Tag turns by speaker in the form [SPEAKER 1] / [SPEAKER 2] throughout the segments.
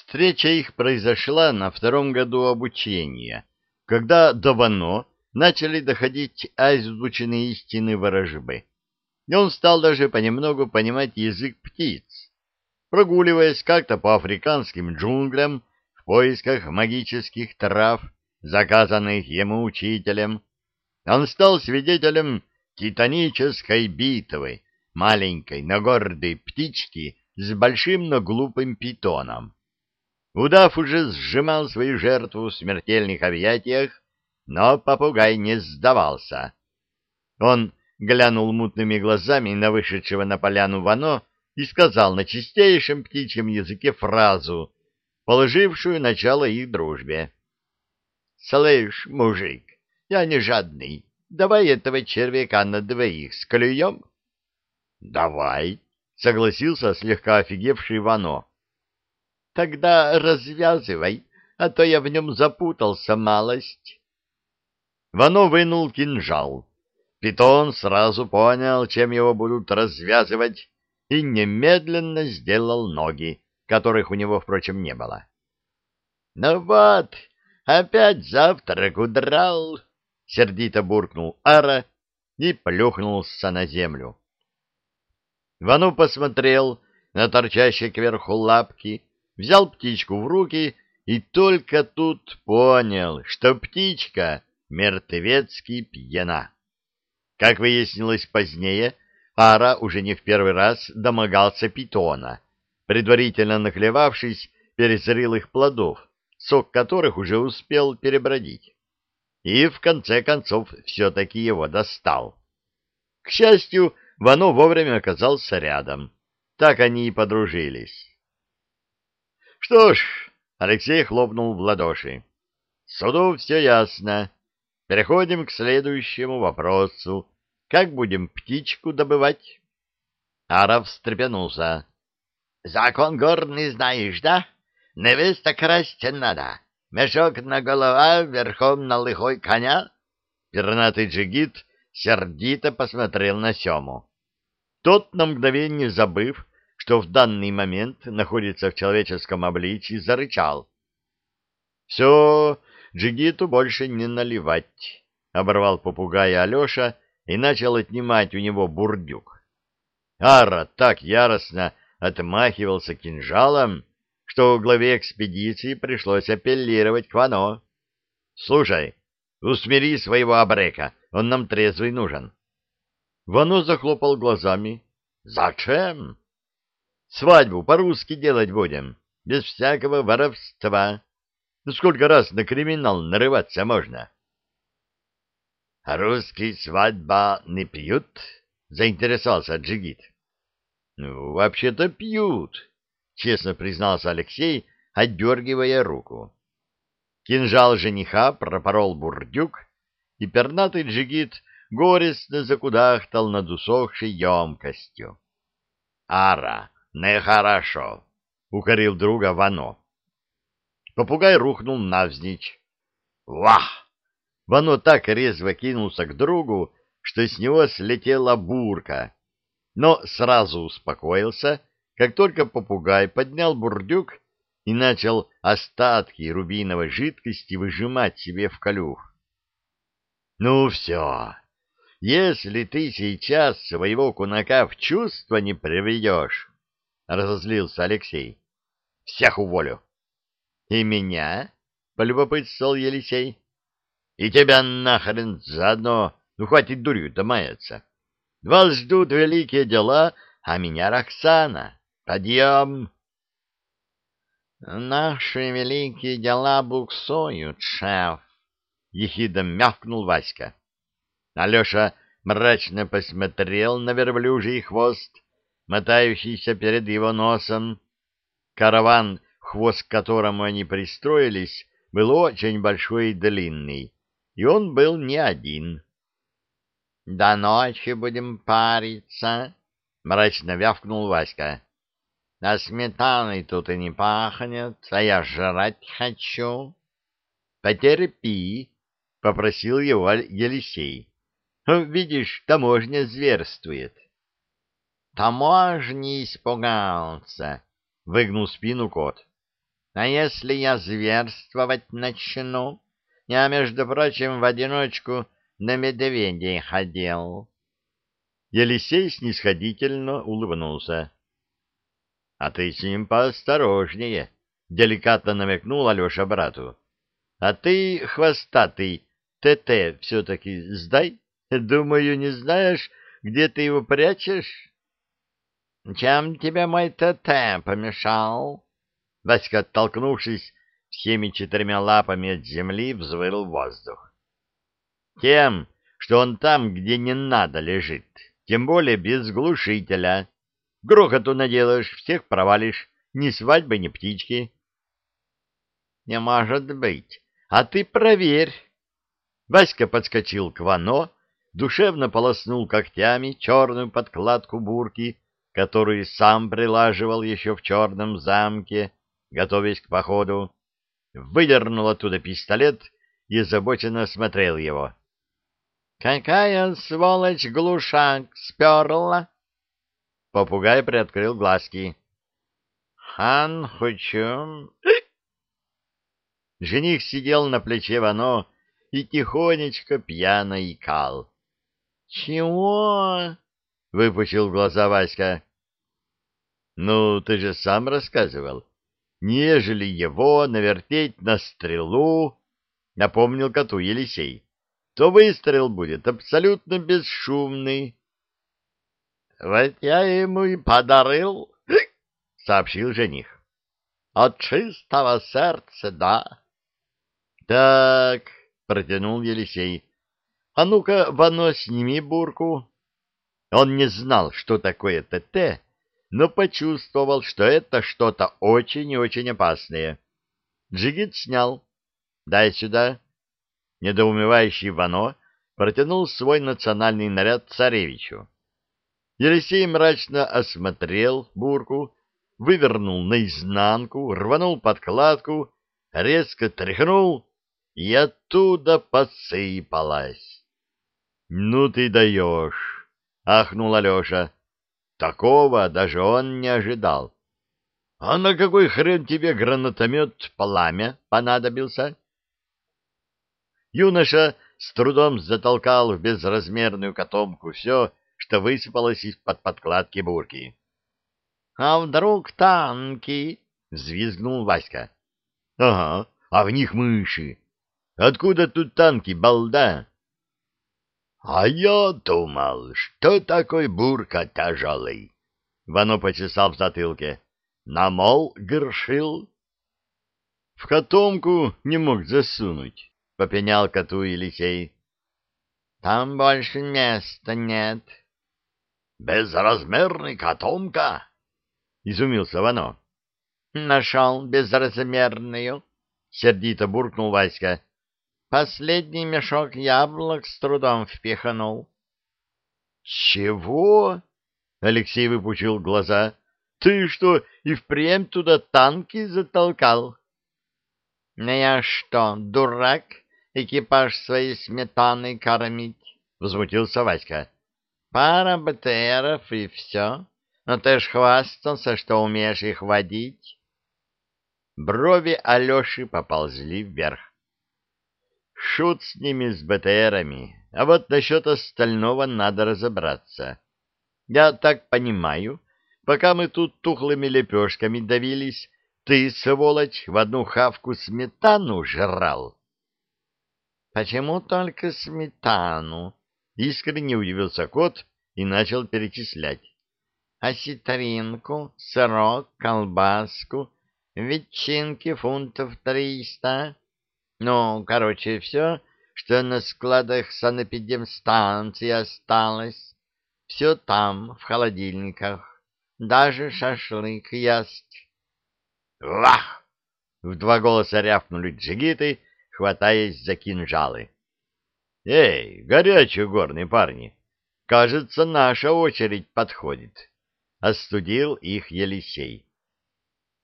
[SPEAKER 1] Встреча их произошла на втором году обучения, когда до Вано начали доходить озвученные истины ворожбы, и он стал даже понемногу понимать язык птиц. Прогуливаясь как-то по африканским джунглям в поисках магических трав, заказанных ему учителем, он стал свидетелем титанической битвы маленькой, но гордой птички с большим, но глупым питоном. Удав уже сжимал свою жертву в смертельных объятиях, но попугай не сдавался. Он глянул мутными глазами на вышедшего на поляну Вано и сказал на чистейшем птичьем языке фразу, положившую начало их дружбе. — Слышь, мужик, я не жадный, давай этого червяка на двоих склюем. — Давай, — согласился слегка офигевший Вано. — Тогда развязывай, а то я в нем запутался малость. Вано вынул кинжал. Питон сразу понял, чем его будут развязывать, и немедленно сделал ноги, которых у него, впрочем, не было. — Ну вот, опять завтрак удрал, — сердито буркнул Ара и плюхнулся на землю. Вану посмотрел на торчащие кверху лапки, взял птичку в руки и только тут понял, что птичка мертвецки пьяна. Как выяснилось позднее, Ара уже не в первый раз домогался питона, предварительно нахлевавшись перезрелых плодов, сок которых уже успел перебродить. И в конце концов все-таки его достал. К счастью, Вано вовремя оказался рядом. Так они и подружились. Что ж, Алексей хлопнул в ладоши. Суду все ясно. Переходим к следующему вопросу. Как будем птичку добывать? Аров встрепенулся. — Закон горный знаешь, да? Невеста красть надо. Мешок на голова, верхом на лыхой коня. Пернатый джигит сердито посмотрел на Сему. Тот, на мгновение забыв, что в данный момент находится в человеческом обличии, зарычал. — Все, джигиту больше не наливать, — оборвал попугая Алеша, — и начал отнимать у него бурдюк. Ара так яростно отмахивался кинжалом, что главе экспедиции пришлось апеллировать к Вано. — Слушай, усмири своего абрека, он нам трезвый нужен. Вано захлопал глазами. — Зачем? — Свадьбу по-русски делать будем, без всякого воровства. Ну сколько раз на криминал нарываться можно? — а русский свадьба не пьют? — заинтересовался Джигит. — Ну, вообще-то пьют, — честно признался Алексей, отдергивая руку. Кинжал жениха пропорол бурдюк, и пернатый Джигит горестно закудахтал над усохшей емкостью. — Ара, нехорошо, — укорил друга Вано. Попугай рухнул навзничь. — Вах! Вано так резво кинулся к другу, что с него слетела бурка, но сразу успокоился, как только попугай поднял бурдюк и начал остатки рубиновой жидкости выжимать себе в клюв. — Ну все, если ты сейчас своего кунака в чувство не приведешь, — разозлился Алексей, — всех уволю. — И меня? — полюбопытствовал Елисей. И тебя нахрен заодно, ну хватит дурью-то маяться. Вас ждут великие дела, а меня Роксана. Подъем! Наши великие дела буксуют, шеф, — ехидно мявкнул Васька. Алеша мрачно посмотрел на верблюжий хвост, мотающийся перед его носом. Караван, хвост к которому они пристроились, был очень большой и длинный и он был не один. — До ночи будем париться, — мрачно вявкнул Васька. — А сметаной тут и не пахнет, а я жрать хочу. — Потерпи, — попросил его Елисей. — Видишь, таможня зверствует. — Таможни испугался, — выгнул спину кот. А если я зверствовать начну? Я, между прочим, в одиночку на медведей ходил. Елисей снисходительно улыбнулся. — А ты с ним поосторожнее, — деликатно намекнул Алеша брату. — А ты, хвостатый, ТТ все-таки сдай. Думаю, не знаешь, где ты его прячешь? — Чем тебе мой ТТ помешал? Васька, оттолкнувшись всеми четырьмя лапами от земли, взвыл воздух. — Тем, что он там, где не надо, лежит, тем более без глушителя. Грохоту наделаешь, всех провалишь, ни свадьбы, ни птички. — Не может быть. А ты проверь. Васька подскочил к Вано, душевно полоснул когтями черную подкладку бурки, которую сам прилаживал еще в черном замке, готовясь к походу, выдернул оттуда пистолет и озабоченно осмотрел его. «Какая сволочь глушак сперла!» Попугай приоткрыл глазки. «Хан Хучум...» Жених сидел на плече Вано и тихонечко пьяно икал. «Чего?» — выпучил глаза Васька. «Ну, ты же сам рассказывал. Нежели его навертеть на стрелу, — напомнил коту Елисей, — то выстрел будет абсолютно бесшумный». «Вот я ему и подарил», — сообщил жених. «От чистого сердца, да». «Так», — протянул Елисей, а ну-ка, Вано, сними бурку. Он не знал, что такое ТТ, но почувствовал, что это что-то очень и очень опасное. Джигит снял. «Дай сюда». Недоумевающий Вано протянул свой национальный наряд царевичу. Елисей мрачно осмотрел бурку, вывернул наизнанку, рванул подкладку, резко тряхнул, и оттуда посыпалась. «Ну ты даешь!» — ахнул Алеша. «Такого даже он не ожидал. А на какой хрен тебе гранатомет пламя понадобился?» Юноша с трудом затолкал в безразмерную котомку все, что высыпалось из-под подкладки бурки. — А вдруг танки? — взвизгнул Васька. — Ага, а в них мыши. Откуда тут танки, балда? — А я думал, что такой бурка тяжелый. Вано почесал в затылке. — Намол гершил? — В котомку не мог засунуть, — попенял коту Елисей. — Там больше места нет. — Безразмерный котомка? — изумился Вано. — Нашел безразмерную, — сердито буркнул Васька. Последний мешок яблок с трудом впихнул. — Чего? — Алексей выпучил глаза. — Ты что, и впрямь туда танки затолкал? — Ну я что, дурак, экипаж своей сметаной кормить? — возмутился Васька. — Пара БТРов и все. Но ты ж хвастался, что умеешь их водить. Брови Алеши поползли вверх. Шут с ними, с БТРами, а вот насчет остального надо разобраться. Я так понимаю, пока мы тут тухлыми лепешками давились, ты, сволочь, в одну хавку сметану жрал. — Почему только сметану? — искренне удивился кот и начал перечислять. — Осетринку, сырок, колбаску, ветчинки фунтов триста, ну, короче, все, что на складах санэпидемстанции осталось, все там, в холодильниках. Даже шашлык есть. «Вах!» — в два голоса рявкнули джигиты, хватаясь за кинжалы. «Эй, горячие горные парни! Кажется, наша очередь подходит!» — остудил их Елисей.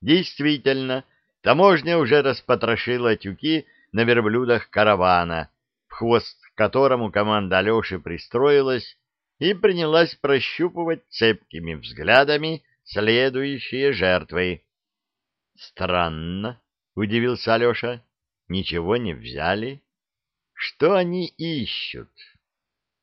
[SPEAKER 1] Действительно, таможня уже распотрошила тюки на верблюдах каравана, в хвост которому команда Алеши пристроилась и принялась прощупывать цепкими взглядами следующие жертвы. Странно. удивился Алеша. Ничего не взяли? Что они ищут?